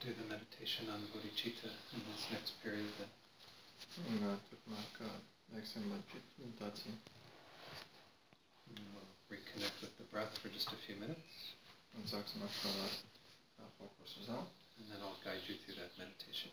do the meditation on bodhicitta in this next period then. Un turpmāk veiksim bodhicitta meditāciju. And We'll reconnect with the breath for just a few minutes, Un sāksim atkal ar fokusu uz elpu. and then I'll guide you through that meditation.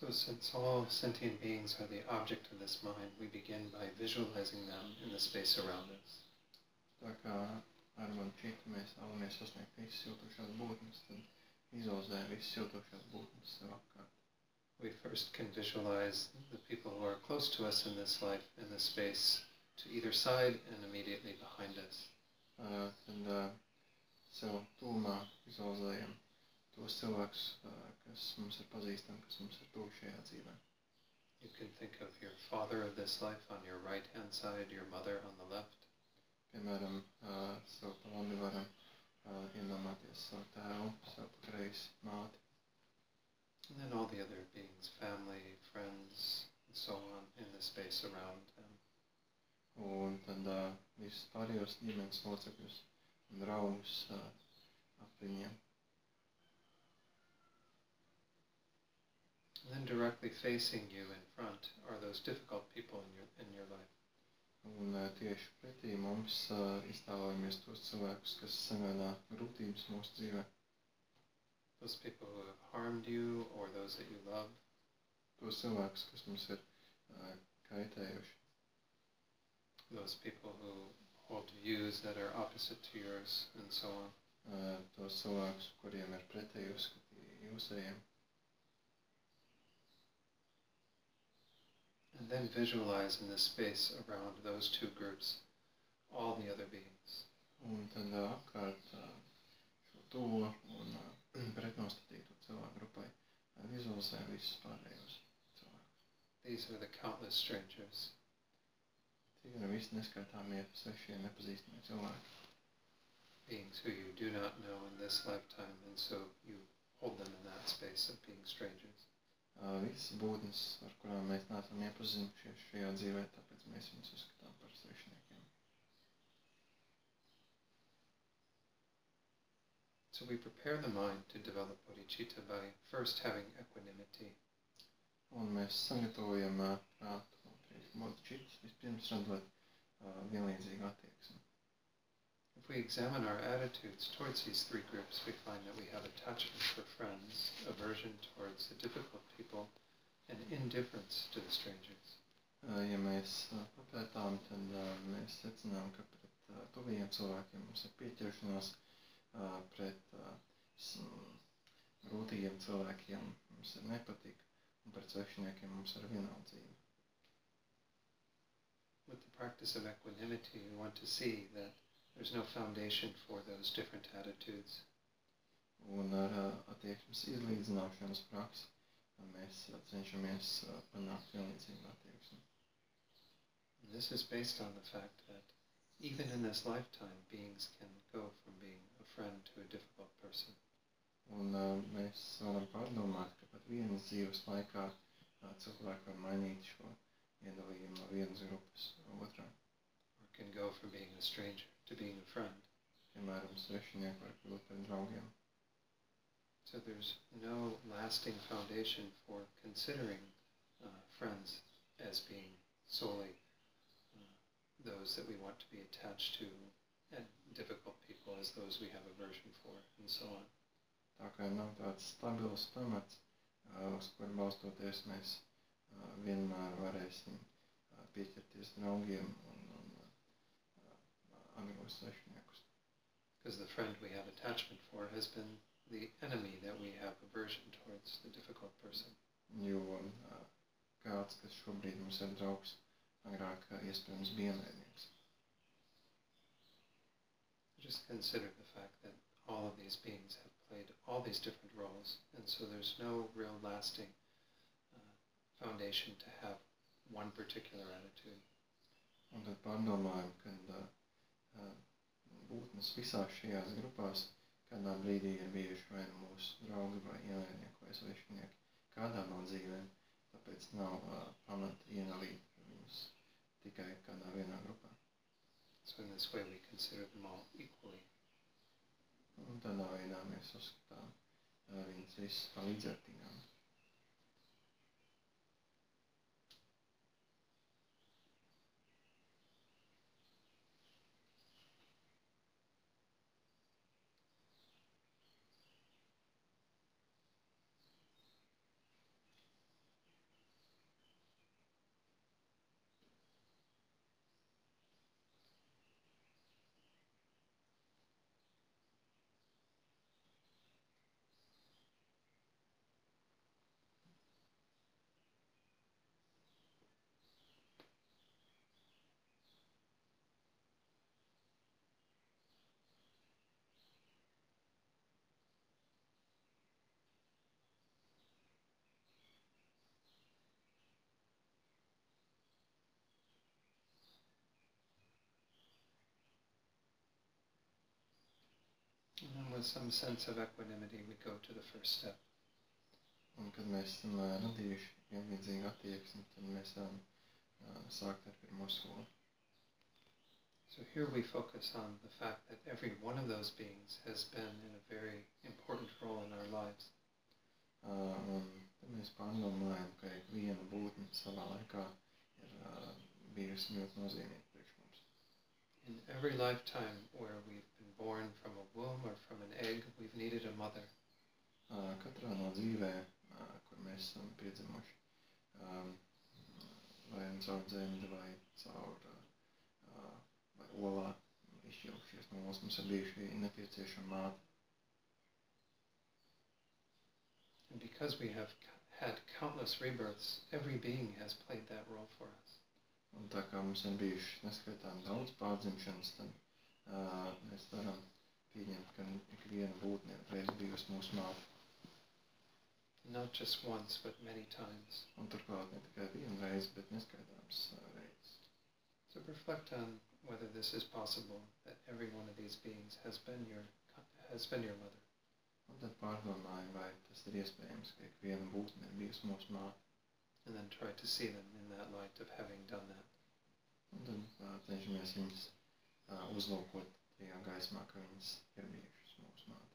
So, since all sentient beings are the object of this mind, we begin by visualizing them in the space around us. Ar bodhicitta mēs vēlamies sasniegt visas jūtošās būtnes, tad izolzē visas jūtošās būtnes sev apkārt. We first can visualize the people who are close to us in this life in the space to either side and immediately behind us. Uh, tad uh, sev tūmā izolzējam tos cilvēkus, kas mums ir pazīstami, kas mums ir tuvu šajā dzīvē. You can think of your father of this life on your right hand side, your mother on the left. Piemēram, uh, sev pa labi varam uh, iedomāties savu tēvu, sev pa kreisi māti, And then all the other beings, family, friends, and so on, in the space around them. un tad uh, visus pārējos ģimenes locekļus un draugus uh, ap viņiem. And then directly facing you in front are those difficult people in your in your life. Un uh, tieši pretī mums uh, iztēlojamies tos cilvēkus, kas sagādā grūtības mūsu dzīvē, Those people who have harmed you or those that you love. tos cilvēkus, kas mums ir uh, kaitējuši, those people who hold views that are opposite to yours, and so on. uh, tos cilvēkus, kuriem ir pretēji uzskati jūsējiem. And then visualize in the space around those two groups all the other beings. Un tad uh, apkārt uh, šo to un uh, pretnostatīto cilvēku grupai vizualizē visus pārējos cilvēkus. These are the countless strangers. Tie ir visi neskaitāmie svešie nepazīstamie cilvēki. beings who you do not know in this lifetime, and so you hold them in that space of being strangers. Uh, visas būtnes, ar kurām mēs neesam iepazinušies šajā dzīvē, tāpēc mēs viņus uzskatām par svešiniekiem. So we prepare the mind to develop bodhicitta by first having equanimity. Un mēs sagatavojam uh, prātu priekš bodhicitas, vispirms radot uh, vienlīdzīgu attieksmi. If we examine our attitudes towards these three groups, we find that we have attachment for friends, aversion towards the difficult people, and indifference to the strangers. Uh, ja mēs papētām, tad mēs secinām, ka pret tuviem cilvēkiem mums ir pieķeršanās, pret grūtīgiem cilvēkiem mums ir nepatika, un pret mums ir vienaldzība. With the practice of equanimity, we want to see that there's no foundation for those different attitudes. Un ar uh, attieksmes izlīdzināšanas praksi mēs uh, cenšamies uh, panākt vienlīdzīgu attieksmi. And this is based on the fact that even in this lifetime, beings can go from being a friend to a difficult person. Un uh, mēs varam pārdomāt, ka pat vienas dzīves laikā uh, cilvēki var mainīt šo iedalījumu no vienas grupas otrā. Or can go from being a stranger to being a friend. Piemēram, svešinieki var kļūt par. So there's no lasting foundation for considering uh, friends as being solely uh, those that we want to be attached to and difficult people as those we have aversion for and so on. Tā kā nav tāds stabils pamats, uz kur balstoties mēs vienmēr varēsim pieķerties draugiem un, un amigos svešniekus. Because the friend we have attachment for has been the enemy that we have aversion towards, the difficult person. Jo uh, kāds, kas šobrīd mums ir draugs, agrāk uh, iespējams bija ienaidnieks. Just consider the fact that all of these beings have played all these different roles, and so there's no real lasting uh, foundation to have one particular attitude. Un tad pārdomājam, ka uh, uh, būtnes visās šajās grupās kādā brīdī ir bijuši vai nu mūsu draugi vai ienaidnieki vai svešinieki kādā no dzīvēm, tāpēc nav uh, pamata ienalīt viņus tikai kādā vienā grupā. So in this way we consider them all equally. Un tādā veidā mēs uzskatām uh, viņus visus par līdzvērtīgām. And with some sense of equanimity we go to the first step. Un kad mēs esam radījuši vienlīdzīgu attieksmi, tad mēs varam sākt ar pirmo soli. So here we focus on the fact that every one of those beings has been in a very important role in our lives. Uh, un tad mēs pārdomājam, ka viena būtne savā laikā ir uh, bijusi ļoti nozīmīga priekš mums. In every lifetime where we've born from a womb or from an egg, we've needed a mother. Katrā no dzīvē, uh, kur mēs esam piedzimuši, vai caur dzemdi, vai caur vai olā izšķilšies no mums, mums ir bijuši nepieciešama māte. And because we have had countless rebirths, every being has played that role for us. Un tā kā mums ir bijuši neskaitām daudz pārdzimšanas, tad mēs varam pieņemt, ka ik viena būtne reiz bijusi mūsu māte. Not just once, but many times. Un turklāt ne tikai vienu reizi, bet neskaitāms reizes. So reflect on whether this is possible, that every one of these beings has been your has been your mother. Un tad pārdomāju, vai tas ir iespējams, ka ik viena būtne ir bijusi mūsu māte. And then try to see them in that light of having done that. Un tad uh, cenšamies viņus uh, uzlūkot tajā gaismā, ka viņas ir bijušas mūsu māte.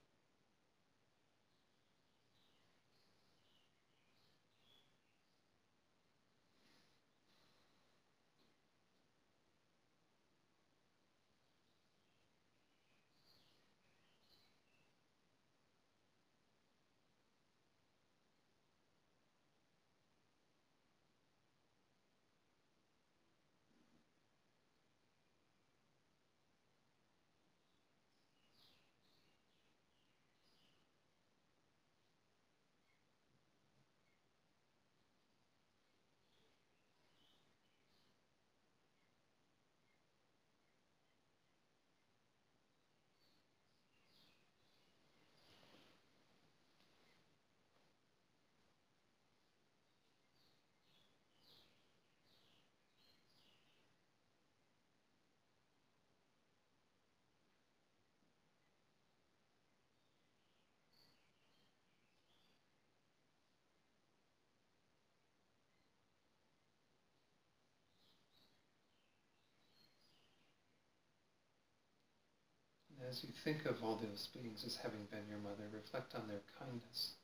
As you think of all those beings as having been your mother, reflect on their kindness.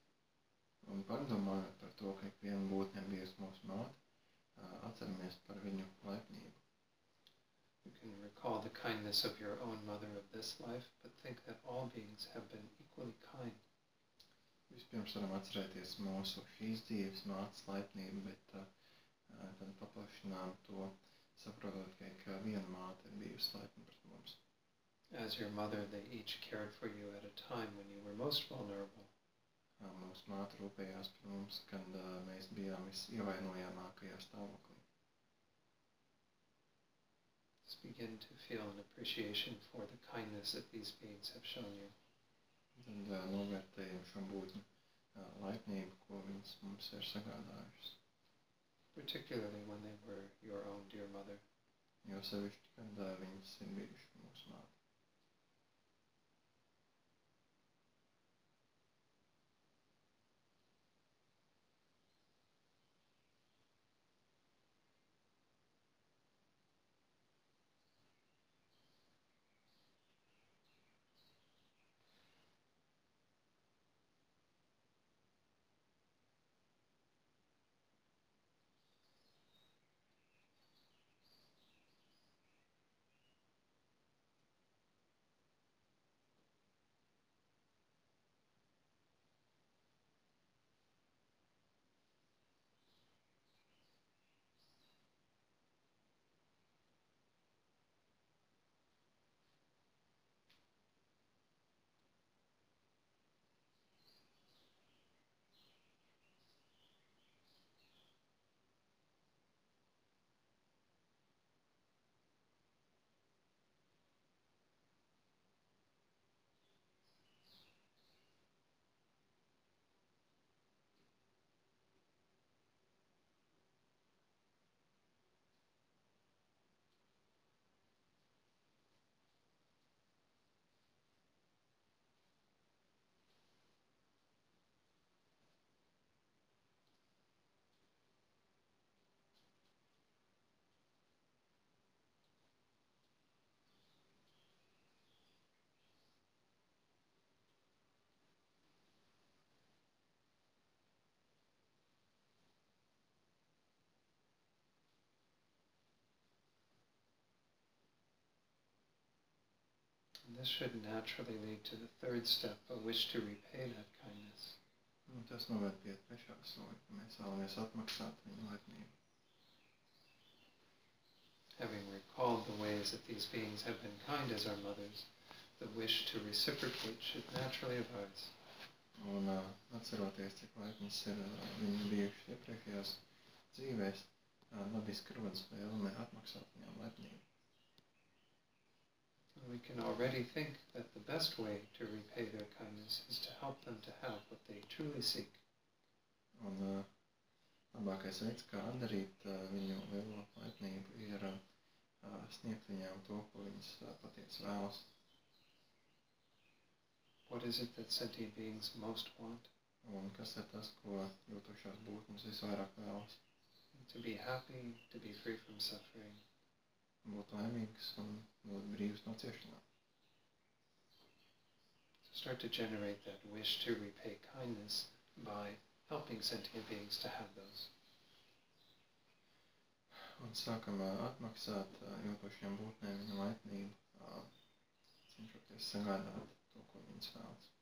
Un padomājot par to, ka ikviena būtne bijusi mūsu māte, atceramies par viņu laipnību. You can recall the kindness of your own mother of this life, but think that all beings have been equally kind. Vispirms varam atcerēties mūsu šīs dzīves mātes laipnību, bet uh, tad paplašinām to, saprotot, ka viena māte ir bijusi laipna pret mums. As your mother, they each cared for you at a time when you were most vulnerable. Uh, mūsu māte rūpējās par mums, kad uh, mēs bijām visievainojamākajā stāvoklī. Just begin to feel an appreciation for the kindness that these beings have shown you. Tad uh, novērtējam šo būtņu uh, laipnību, ko viņas mums ir sagādājušas. particularly when they were your own dear mother. Jo sevišķi, kad uh, viņas ir bijušas mūsu māte. And this should naturally lead to the third step, a wish to repay that kindness. Un tas noved pie trešā soļa, ka mēs vēlamies atmaksāt viņu laipnību. Having recalled the ways that these beings have been kind as our mothers, the wish to reciprocate should naturally arise. Un uh, atceroties, cik laipnas ir uh, viņi bijuši iepriekšējās dzīvēs, uh, dabiski rodas vēlme atmaksāt viņām laipnību. We can already think that the best way to repay their kindness is to help them to have what they truly seek. Un uh, labākais veids, kā atdarīt uh, viņu lielo laipnību, ir uh, sniegt viņām to, ko viņas uh, patiesi vēlas. What is it that sentient beings most want? Un kas ir tas, ko jūtošās būtnes visvairāk vēlas? To be happy, to be free from suffering, būt laimīgs un būt brīvs no ciešanām. So start to generate that wish to repay kindness by helping sentient beings to have those. Un sākam atmaksāt ilgošiem būtnēm viņa laipnību, cenšoties sagādāt to, ko viņas vēlas.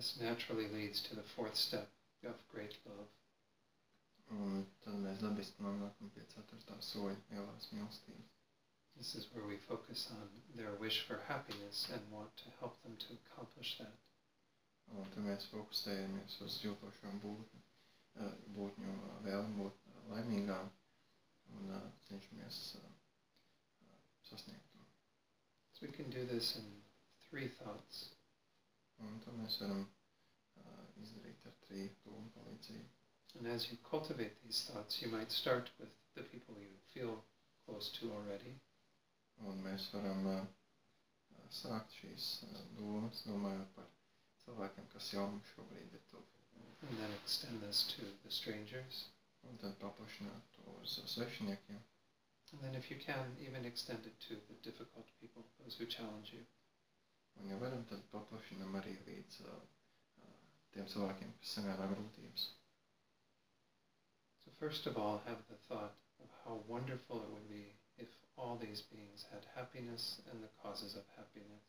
This naturally leads to the fourth step of great love. Un tad mēs dabiski nonākam pie ceturtā soļa lielās mīlestības. This is where we focus on their wish for happiness and want to help them to accomplish that. Un tad mēs fokusējamies uz jūtošo būtni, būtņu vēlmi būt laimīgām un cenšamies sasniegt to. So we can do this in three thoughts. Un to mēs varam uh, izdarīt ar trīs domu palīdzību. And as you cultivate these thoughts, you might start with the people you feel close to already. Un mēs varam uh, sākt šīs uh, domas, domājot par cilvēkiem, kas jau mums šobrīd ir tuvu. And then extend this to the strangers. Un tad paplašināt to uz svešiniekiem. And then if you can, even extend it to the difficult people, those who challenge you. Un, ja varam, tad paplašinam arī līdz uh, tiem cilvēkiem, kas sagādā grūtības. So first of all, have the thought of how wonderful it would be if all these beings had happiness and the causes of happiness.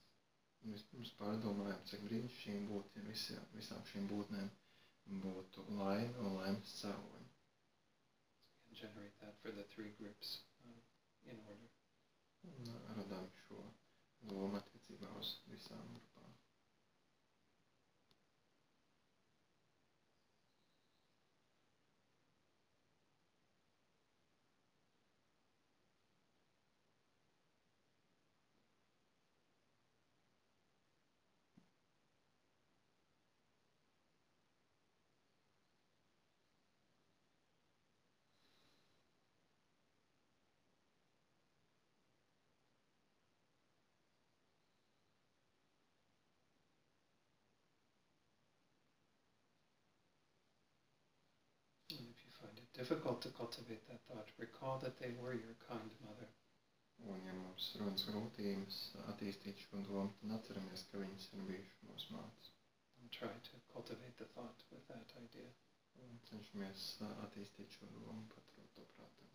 Un vispirms pārdomājam, cik brīnišķīgi būtu, ja visām, visām šīm būtnēm būtu laime un laimes cēloņi. So we can generate that for the three groups um, in order. Un radām šo domu visām grupām. And difficult to cultivate that thought, recall that they were your kind mother. Un, ja mums runas grūtības attīstīt šo domu, tad atceramies, ka viņas ir bijušas mūsu mātes. And try to cultivate the thought with that idea. Un cenšamies attīstīt šo domu, paturot to prātā.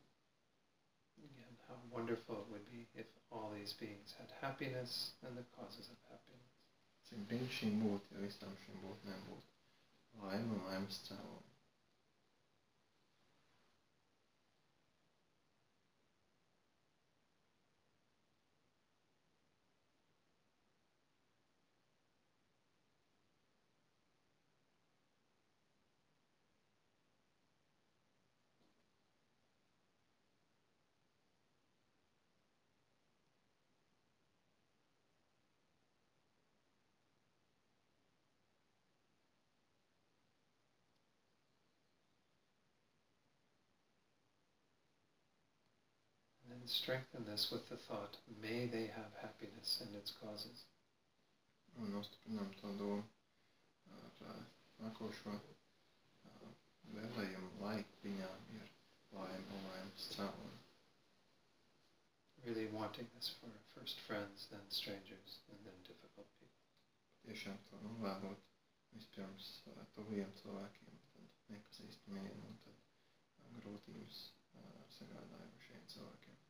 Again, how wonderful it would be if all these beings had happiness and the causes of happiness. Cik brīnišķīgi būtu, ja visām šīm būtnēm būtu laime un laimes cēloņi. And strengthen this with the thought, may they have happiness and its causes. Nostiprinām to domu ar uh, nākošo uh, vēlējumu, lai viņām ir laime un laimes cēloņi. Really wanting this for first friends, then strangers, and then difficult people. Tiešām to novēlot vispirms uh, tuviem cilvēkiem, tad nepazīstamiem un tad uh, grūtības uh, sagādājušiem cilvēkiem.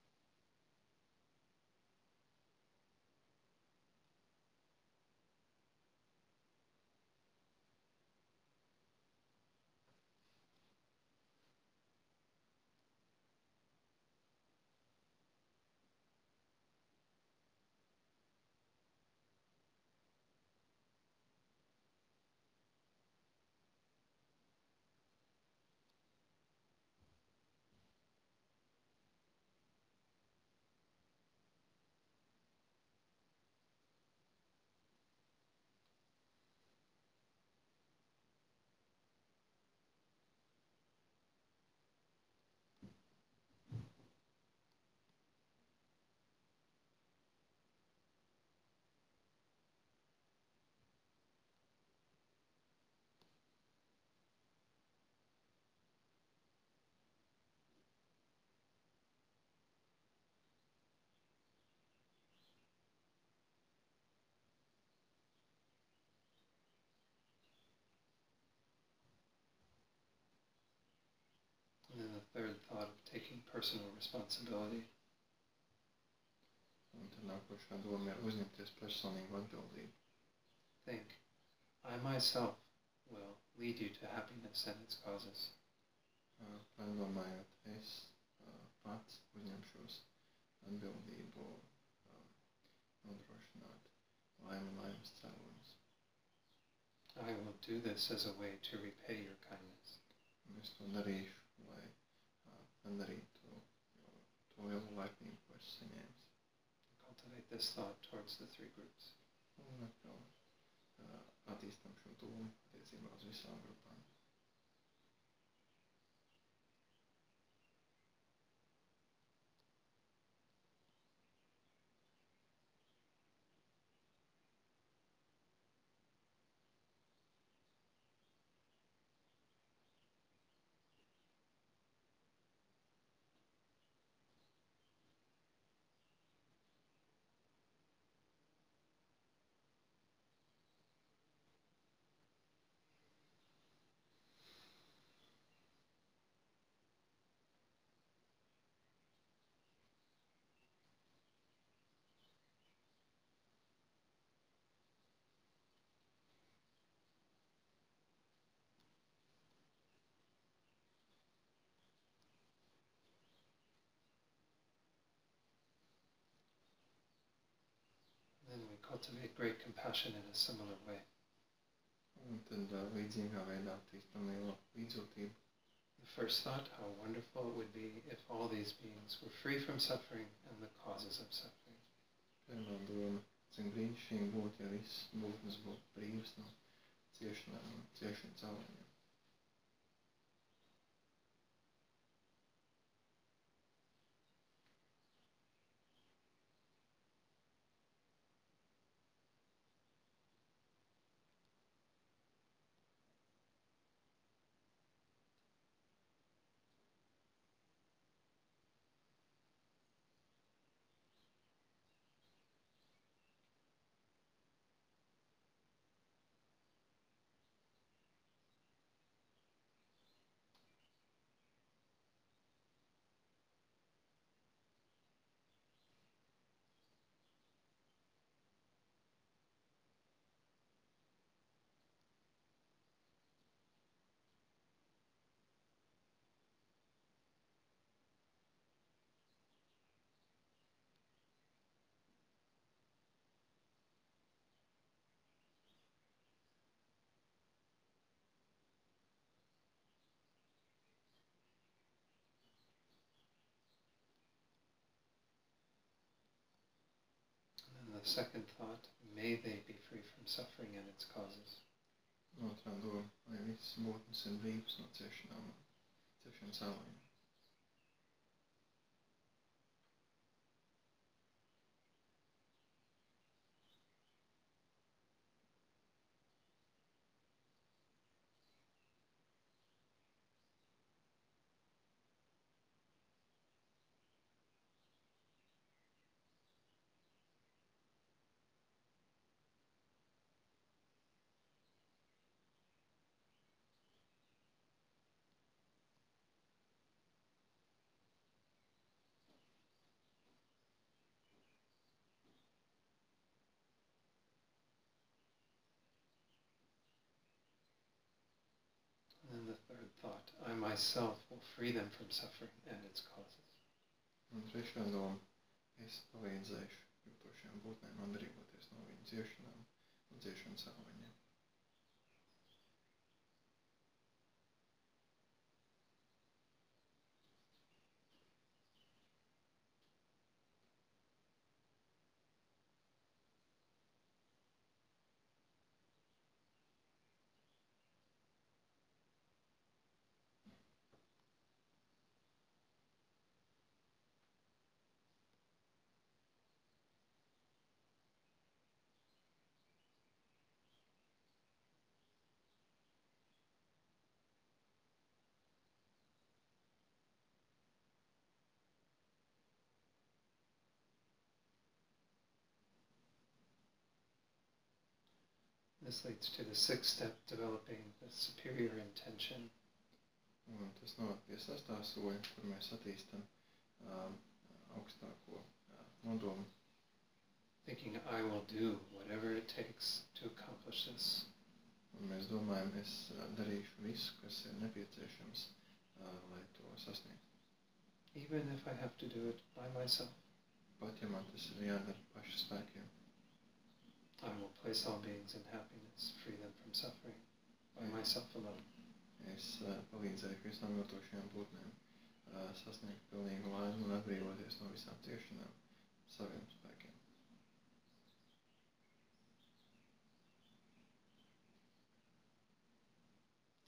And then the third thought of taking personal responsibility. Un tad nākošā doma ir uzņemties personīgu atbildību. Think, I myself will lead you to happiness and its causes. Pārdomājot, es pats uzņemšos atbildību nodrošināt laimi laimes cēloņus. I will do this as a way to repay your kindness. Un es to darīšu, lai padarītu lielu laipnību, ko esmu saņēmis. Cultivate this thought towards the three groups. Un atkal uh, attīstam šo domu attiecībā uz visām grupām. Then we cultivate great compassion in a similar way. Un tad uh, līdzīgā veidā attīstam lielu līdzjūtību. The first thought, how wonderful it would be if all these beings were free from suffering and the causes of suffering. Pirmā doma, cik brīnišķīgi būtu, ja viss būtnes būtu brīvs no ciešanām un ciešanu cēloņiem. Second thought, may they be free from suffering and its causes. Otrā doma, lai viss būtnes ir brīvs no ciešanām un ciešanu myself will free them from suffering and its causes. Un trešā doma, es palīdzēšu jūtošajām būtnēm atbrīvoties no viņu ciešanām un ciešanu cēloņiem. This leads to the sixth step, developing the superior intention. Un tas noved pie sastā soļa, kur mēs attīstam um, augstāko uh, nodomu, thinking I will do whatever it takes to accomplish this. Un mēs domājam, es uh, darīšu visu, kas ir nepieciešams, uh, lai to sasniegtu. even if I have to do it by myself. Pat ja man tas ir jādara pašu spēkiem, I will place all beings in happiness, free them from suffering by myself alone. es uh, palīdzēšu visām miltošajām būtnēm uh, sasniegt pilnīgu laimi un atbrīvoties no visām ciešanām saviem spēkiem.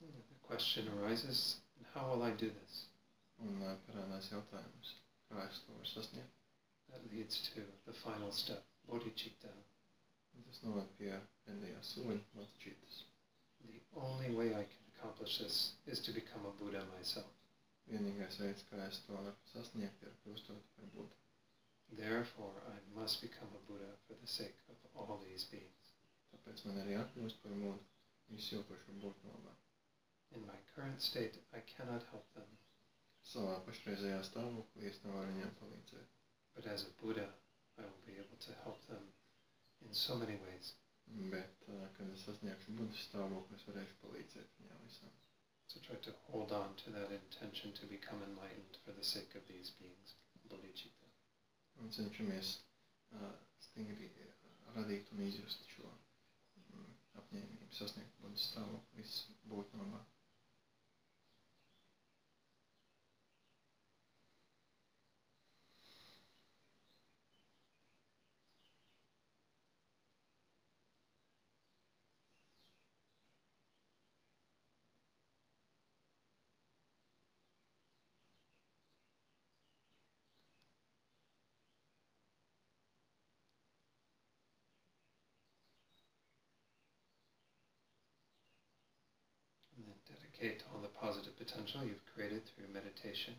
The question arises, how will I do this? Un uh, parādās jautājums, kā es to varu sasniegt. That leads to the final step, bodhicitta. Un tas noved pie pēdējā soļa, matčītas. The only way I can accomplish this is to become a Buddha myself. Vienīgais veids, kā es to varu sasniegt, ir kļūstot par būtu. Therefore, I must become a Buddha for the sake of all these beings. Tāpēc man arī jākļūst par mūdu visu ilgošo būtu labā. In my current state, I cannot help them, Savā pašreizējā stāvoklī es nevaru viņiem palīdzēt. but as a Buddha, I will be able to help them in so many ways. Bet, uh, kad es sasniegšu budas stāvokli, es varēšu palīdzēt viņām visām. So try to hold on to that intention to become enlightened for the sake of these beings, bodhicitta. Un cenšamies uh, stingri radīt un izjust šo mm, apņēmību, sasniegt budas stāvokli, viss būt labā. And then dedicate all the positive potential you've created through meditation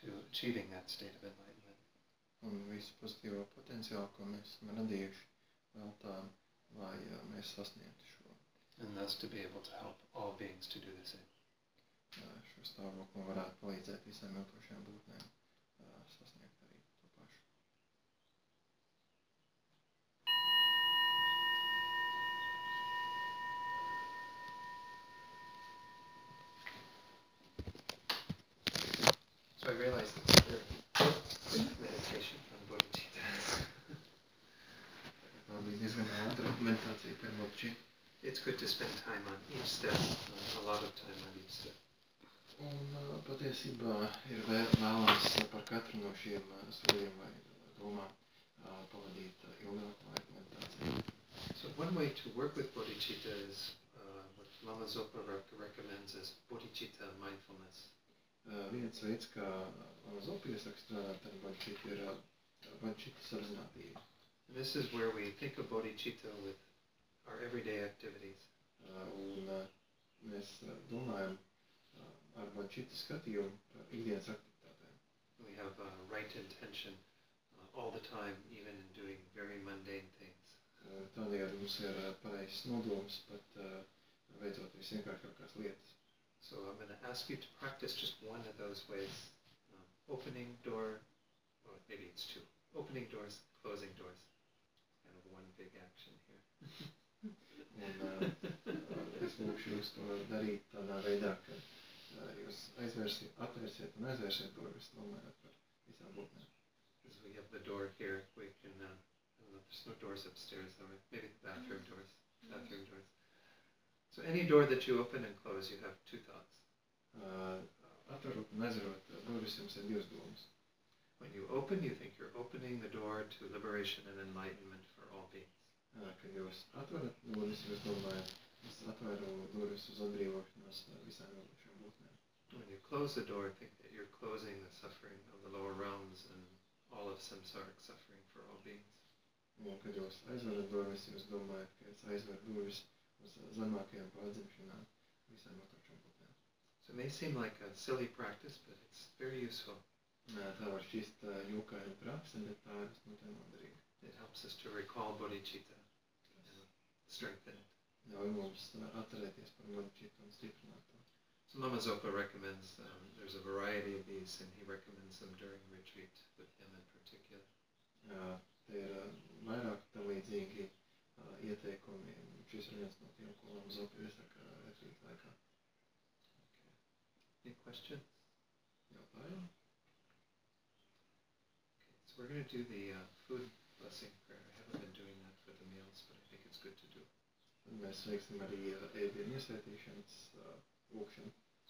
to achieving that state of enlightenment. Un visu pozitīvo potenciālu, ko mēs esam radījuši, veltām, lai uh, mēs sasniegtu šo, And thus to be able to help all beings to do the same. uh, šo stāvokli un varētu palīdzēt visām ilgošajām būtnēm realized the meditation on bodhicitta. Tā bija diezgan ātra meditācija par moči. It's good to spend time on each step, a lot of time on each step. Un uh, patiesībā ir vēlams par katru no šiem soļiem vai domām pavadīt ilgāku laiku meditācijā. So one way to work with bodhicitta is uh, what Lama Zopa rec- recommends as bodhicitta mindfulness. Viens veids, kā iesaka strādāt ar bančītu, ir bančītu sarunātība. And this is where we think of bodhicitta with our everyday activities. Un mēs domājam ar bančītu skatījumu par ikdienas aktivitātēm. We have uh, right intention uh, all the time, even in doing very mundane things. Tādējādi mums ir pareizs nodoms pat uh, veicot visvienkāršākās lietas. So I'm going to ask you to practice just one of those ways. Um, opening door, or maybe it's two. Opening doors, closing doors. Kind of one big action here. Un es lūkšu jūs to darīt tādā veidā, ka jūs aizvērsiet, atvērsiet un aizvērsiet durvis, domājot par visām būtnēm. As we have the door here, we can, uh, I don't know, there's no doors upstairs, though, right? maybe the bathroom doors, bathroom doors. So any door that you open and close, you have two thoughts. Uh, atverot un aizverot uh, durvis jums ir divas domas. When you open, you think you're opening the door to liberation and enlightenment for all beings. Jūs atverat durvis, jūs domājat, es atveru durvis uz atbrīvošanos visām ilgošām būtnēm. When you close the door, think that you're closing the suffering of the lower realms and all of samsaric suffering for all beings. Un kad jūs aizverat durvis, jūs domājat, ka es aizveru durvis uz zemākajām pārdzimšanām visām ilgošām būtnēm. So it may seem like a silly practice, but it's very useful. Tā var šķist prakse, bet tā ir visnotaļ noderīga. It helps us to recall bodhicitta and strengthen it. ļauj mums atcerēties par modičītu un stiprināt to. So Lama Zopa recommends, um, there's a variety of these, and he recommends them during retreat with him in particular. Jā, te ir vairāk tam līdzīgi Šis ir viens no tiem, ko laikā. Okay. Any questions? Jautājumi? So we're going to do the uh, food blessing prayer. I haven't been doing that for the meals, but I think it's good to do. Uh, uh.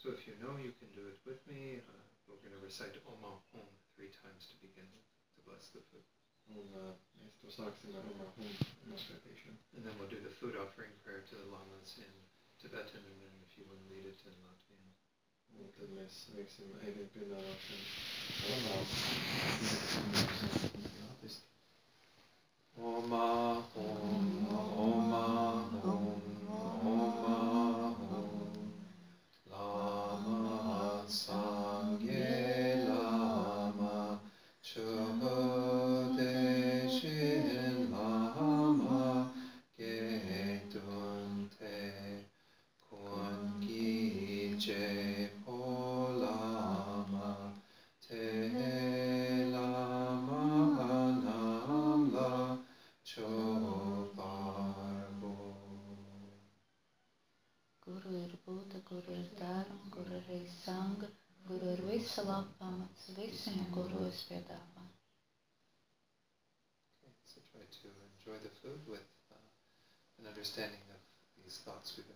So if you know, you can do it with me. Uh, we're going to recite Oma Hum three times to begin to bless the food. Un uh, mēs to sāksim ar Umā And then we'll do the food offering prayer to the lamas in Tibetan, and then if you want to lead it in Latvian. Un tad mēs veiksim ēdienu piedāvāšanu Lamām. Oma Hum, Oma Hum, Oma Hum. Lama Sangye Lama Chodeshin Lama Gedunte Kun Gije Po Lama Te Lama Namla Chobarbo. kuru ir būta, kur ir dara, kur ir arī sanga, kur ir visa laba pamats visiem, kuros piedāvā. Okay, so try to enjoy the food with uh, an understanding of these thoughts we've